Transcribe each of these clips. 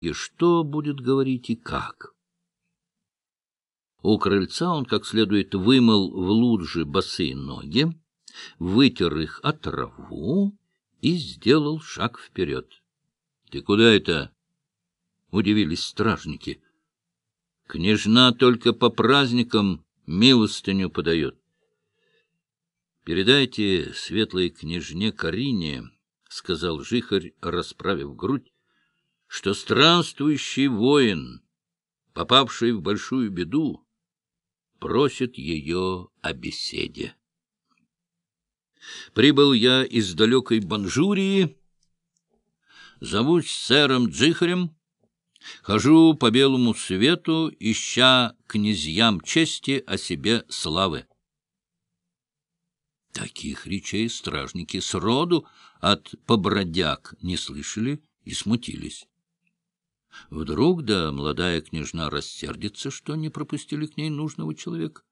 и что будет говорить и как. У крыльца он как следует вымыл в луже босые ноги, вытер их от траву и сделал шаг вперед. — Ты куда это? — удивились стражники. — Княжна только по праздникам милостыню подает. — Передайте светлой княжне Карине, — сказал жихарь, расправив грудь, — что странствующий воин, попавший в большую беду, просит ее о беседе. Прибыл я из далекой Банжурии, зовусь сэром Джихарем, хожу по белому свету, ища князьям чести о себе славы. Таких речей стражники сроду от побродяг не слышали и смутились. Вдруг да молодая княжна рассердится, что не пропустили к ней нужного человека.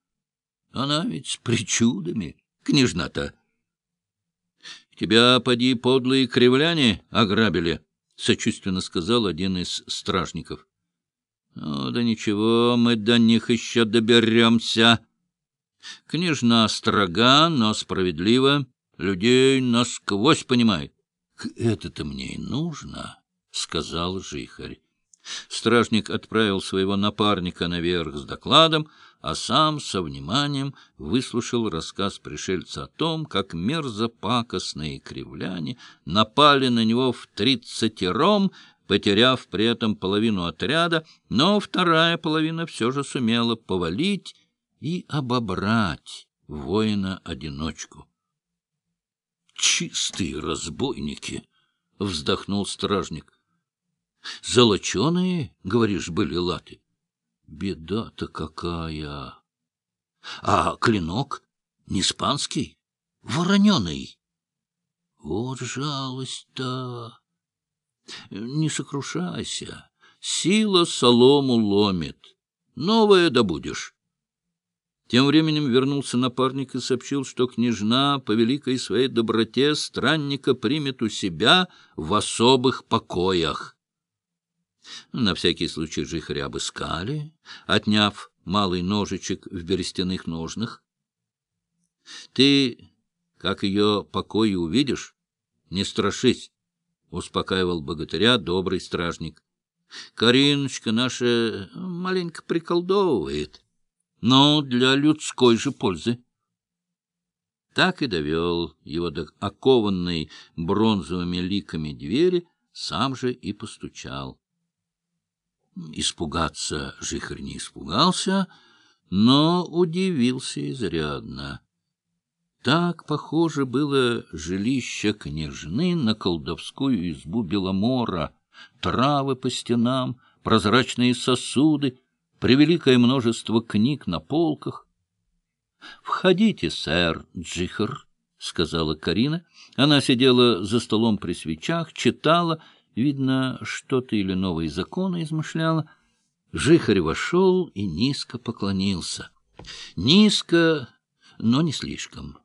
Она ведь с причудами, княжна-то. — Тебя, поди, подлые кривляне ограбили, — сочувственно сказал один из стражников. — Ну, да ничего, мы до них еще доберемся. Княжна строга, но справедлива, людей насквозь понимает. — Это-то мне и нужно, — сказал жихарь. Стражник отправил своего напарника наверх с докладом, а сам со вниманием выслушал рассказ пришельца о том, как мерзопакостные кривляне напали на него в тридцатером, потеряв при этом половину отряда, но вторая половина все же сумела повалить и обобрать воина-одиночку. «Чистые разбойники!» — вздохнул стражник. Золоченые, говоришь, были латы? Беда-то какая! А клинок не испанский, вороненый. Вот жалость-то! Не сокрушайся, сила солому ломит. Новое добудешь. Тем временем вернулся напарник и сообщил, что княжна по великой своей доброте странника примет у себя в особых покоях. На всякий случай жихаря обыскали, отняв малый ножичек в берестяных ножнах. — Ты, как ее покой увидишь, не страшись, — успокаивал богатыря добрый стражник. — Кариночка наша маленько приколдовывает, но для людской же пользы. Так и довел его до окованной бронзовыми ликами двери, сам же и постучал. Испугаться Жихарь не испугался, но удивился изрядно. Так похоже было жилище княжны на колдовскую избу Беломора, травы по стенам, прозрачные сосуды, превеликое множество книг на полках. — Входите, сэр Джихар, — сказала Карина. Она сидела за столом при свечах, читала Видно, что-то или новые законы измышляла. Жихарь вошел и низко поклонился. Низко, но не слишком.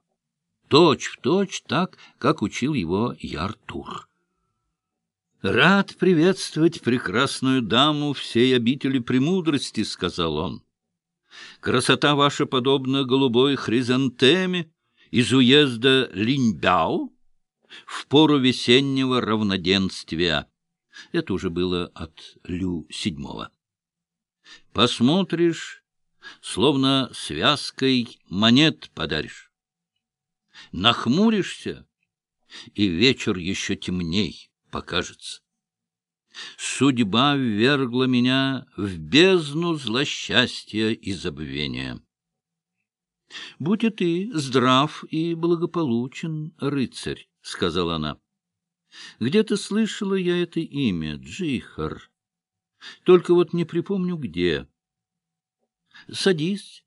Точь в точь так, как учил его Яртур. «Рад приветствовать прекрасную даму всей обители премудрости», — сказал он. «Красота ваша подобна голубой хризантеме из уезда Линьбяо, в пору весеннего равноденствия. Это уже было от Лю седьмого. Посмотришь, словно связкой монет подаришь. Нахмуришься, и вечер еще темней покажется. Судьба ввергла меня в бездну злосчастья и забвения. Будь и ты здрав и благополучен, рыцарь, — сказала она. — Где-то слышала я это имя, Джихар. Только вот не припомню, где. — Садись,